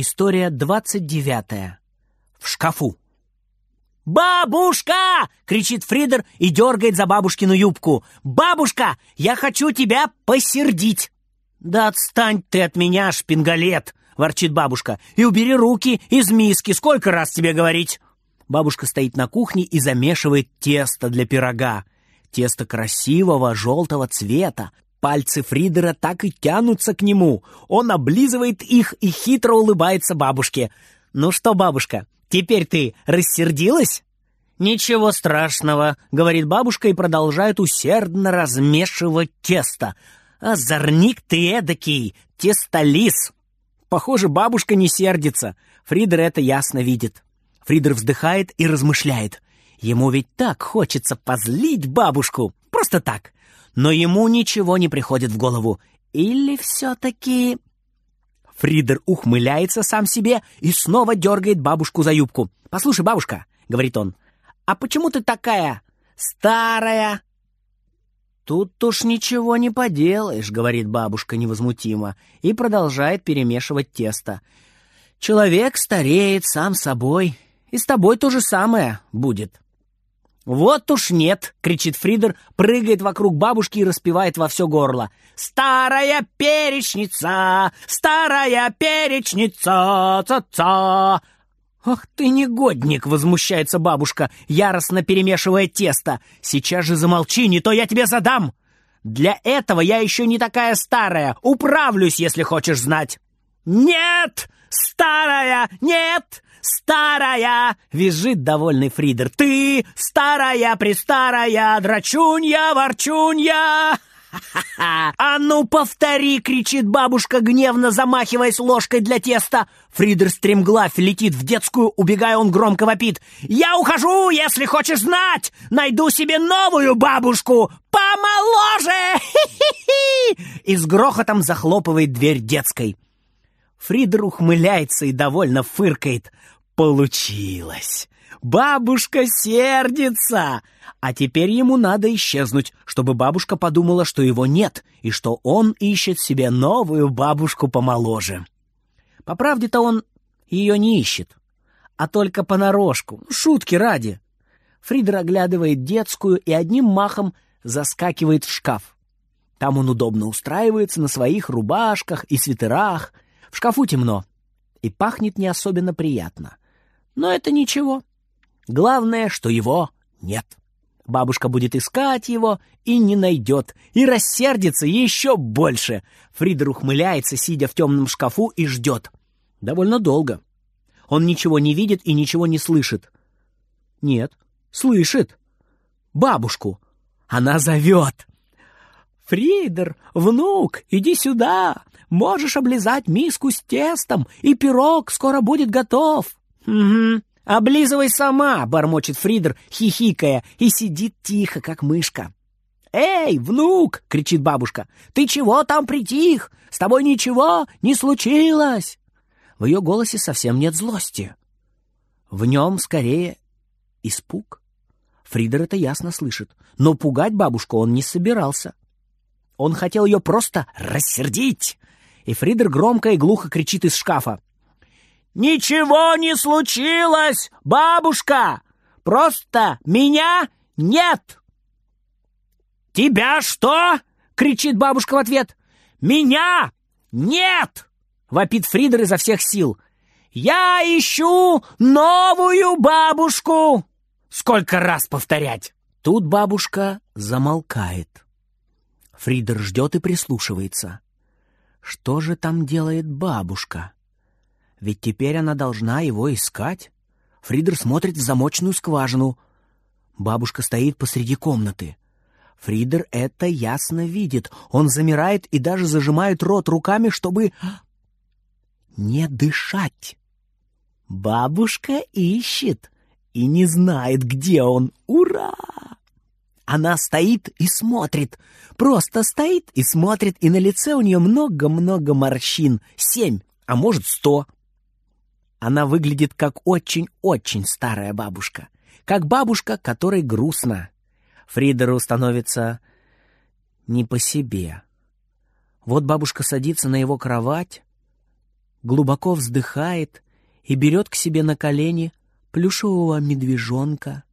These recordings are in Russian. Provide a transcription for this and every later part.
История двадцать девятая. В шкафу. «Бабушка!» — кричит Фридер и дергает за бабушкину юбку. «Бабушка, я хочу тебя посердить!» «Да отстань ты от меня, шпингалет!» — ворчит бабушка. «И убери руки из миски, сколько раз тебе говорить?» Бабушка стоит на кухне и замешивает тесто для пирога. Тесто красивого желтого цвета. Пальцы Фридера так и тянутся к нему. Он облизывает их и хитро улыбается бабушке. «Ну что, бабушка, теперь ты рассердилась?» «Ничего страшного», — говорит бабушка и продолжает усердно размешивать тесто. «Озорник ты эдакий, тестолис!» Похоже, бабушка не сердится. Фридер это ясно видит. Фридер вздыхает и размышляет. Ему ведь так хочется позлить бабушку. Просто так. Но ему ничего не приходит в голову. Или все-таки... Фридер ухмыляется сам себе и снова дергает бабушку за юбку. «Послушай, бабушка», — говорит он, — «а почему ты такая старая?» «Тут уж ничего не поделаешь», — говорит бабушка невозмутимо и продолжает перемешивать тесто. «Человек стареет сам собой, и с тобой то же самое будет». «Вот уж нет!» — кричит Фридер, прыгает вокруг бабушки и распевает во все горло. «Старая перечница! Старая перечница! Ца-ца!» «Ах ты негодник!» — возмущается бабушка, яростно перемешивая тесто. «Сейчас же замолчи, не то я тебе задам!» «Для этого я еще не такая старая! Управлюсь, если хочешь знать!» «Нет! Старая! Нет! «Старая!» — визжит довольный Фридер. «Ты старая, престарая, драчунья, ворчунья!» «А ну, повтори!» — кричит бабушка, гневно замахиваясь ложкой для теста. Фридер стремглав летит в детскую, убегая, он громко вопит. «Я ухожу, если хочешь знать! Найду себе новую бабушку! Помоложе!» И с грохотом захлопывает дверь детской. Фридер ухмыляется и довольно фыркает. Получилось! Бабушка сердится! А теперь ему надо исчезнуть, чтобы бабушка подумала, что его нет, и что он ищет себе новую бабушку помоложе. По правде-то он ее не ищет, а только понарошку, шутки ради. Фридер оглядывает детскую и одним махом заскакивает в шкаф. Там он удобно устраивается на своих рубашках и свитерах — в шкафу темно и пахнет не особенно приятно. Но это ничего. Главное, что его нет. Бабушка будет искать его и не найдет, и рассердится еще больше. Фридер ухмыляется, сидя в темном шкафу, и ждет. Довольно долго. Он ничего не видит и ничего не слышит. Нет, слышит. Бабушку. Она зовет. «Фридер, внук, иди сюда! Можешь облизать миску с тестом, и пирог скоро будет готов!» «Угу, облизывай сама!» — бормочет Фридер, хихикая, и сидит тихо, как мышка. «Эй, внук!» — кричит бабушка. «Ты чего там притих? С тобой ничего не случилось!» В ее голосе совсем нет злости. В нем скорее испуг. Фридер это ясно слышит, но пугать бабушку он не собирался. Он хотел ее просто рассердить. И Фридер громко и глухо кричит из шкафа. «Ничего не случилось, бабушка! Просто меня нет!» «Тебя что?» — кричит бабушка в ответ. «Меня нет!» — вопит Фридер изо всех сил. «Я ищу новую бабушку!» Сколько раз повторять? Тут бабушка замолкает. Фридер ждет и прислушивается. Что же там делает бабушка? Ведь теперь она должна его искать. Фридер смотрит в замочную скважину. Бабушка стоит посреди комнаты. Фридер это ясно видит. Он замирает и даже зажимает рот руками, чтобы не дышать. Бабушка ищет и не знает, где он. Ура! Она стоит и смотрит. Просто стоит и смотрит, и на лице у нее много-много морщин. Семь, а может сто. Она выглядит как очень-очень старая бабушка. Как бабушка, которой грустно. Фридеру становится не по себе. Вот бабушка садится на его кровать, глубоко вздыхает и берет к себе на колени плюшевого медвежонка,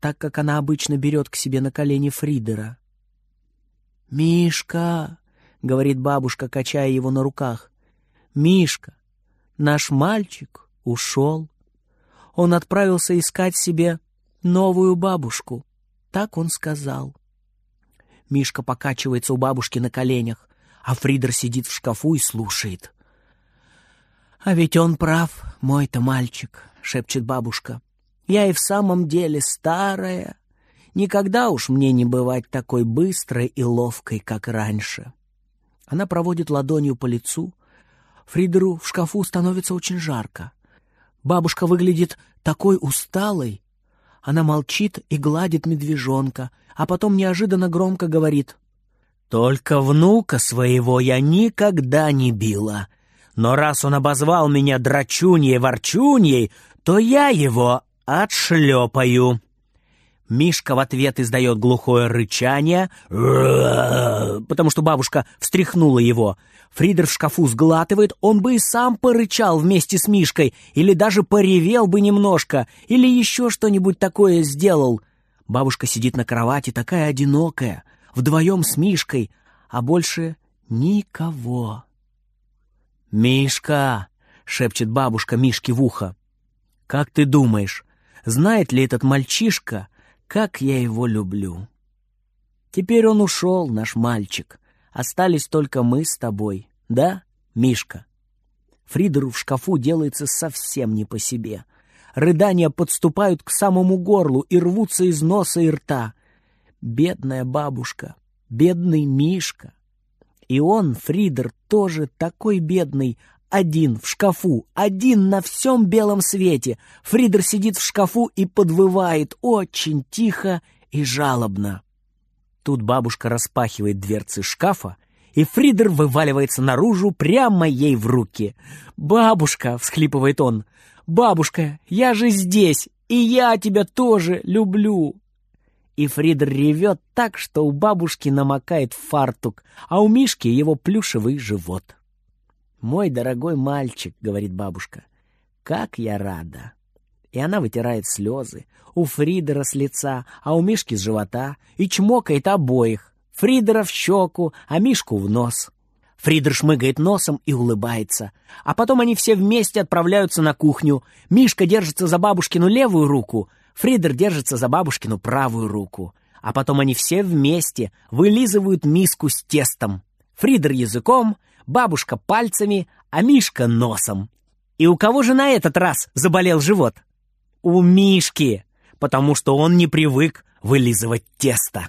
так как она обычно берет к себе на колени Фридера. «Мишка!» — говорит бабушка, качая его на руках. «Мишка, наш мальчик ушел. Он отправился искать себе новую бабушку. Так он сказал». Мишка покачивается у бабушки на коленях, а Фридер сидит в шкафу и слушает. «А ведь он прав, мой-то мальчик», — шепчет бабушка. «Я и в самом деле старая. Никогда уж мне не бывать такой быстрой и ловкой, как раньше». Она проводит ладонью по лицу. Фридеру в шкафу становится очень жарко. Бабушка выглядит такой усталой. Она молчит и гладит медвежонка, а потом неожиданно громко говорит. «Только внука своего я никогда не била. Но раз он обозвал меня драчуньей-ворчуньей, то я его отшлепаю». Мишка в ответ издает глухое рычание, потому что бабушка встряхнула его. Фридер в шкафу сглатывает, он бы и сам порычал вместе с Мишкой, или даже поревел бы немножко, или еще что-нибудь такое сделал. Бабушка сидит на кровати, такая одинокая, вдвоем с Мишкой, а больше никого. «Мишка!» — шепчет бабушка Мишке в ухо. «Как ты думаешь, знает ли этот мальчишка, как я его люблю?» Теперь он ушел, наш мальчик. Остались только мы с тобой, да, Мишка? Фридеру в шкафу делается совсем не по себе. Рыдания подступают к самому горлу и рвутся из носа и рта. Бедная бабушка, бедный Мишка. И он, Фридер, тоже такой бедный, один в шкафу, один на всем белом свете. Фридер сидит в шкафу и подвывает очень тихо и жалобно. Тут бабушка распахивает дверцы шкафа, и Фридер вываливается наружу прямо ей в руки. «Бабушка!» — всхлипывает он. «Бабушка, я же здесь, и я тебя тоже люблю!» И Фридер ревет так, что у бабушки намокает фартук, а у Мишки его плюшевый живот. «Мой дорогой мальчик», — говорит бабушка, — «как я рада!» И она вытирает слезы. У Фридера с лица, а у Мишки с живота. И чмокает обоих. Фридера в щеку, а Мишку в нос. Фридер шмыгает носом и улыбается. А потом они все вместе отправляются на кухню. Мишка держится за бабушкину левую руку, Фридер держится за бабушкину правую руку. А потом они все вместе вылизывают миску с тестом. Фридер языком, бабушка пальцами, а Мишка носом. И у кого же на этот раз заболел живот? У Мишки, потому что он не привык вылизывать тесто.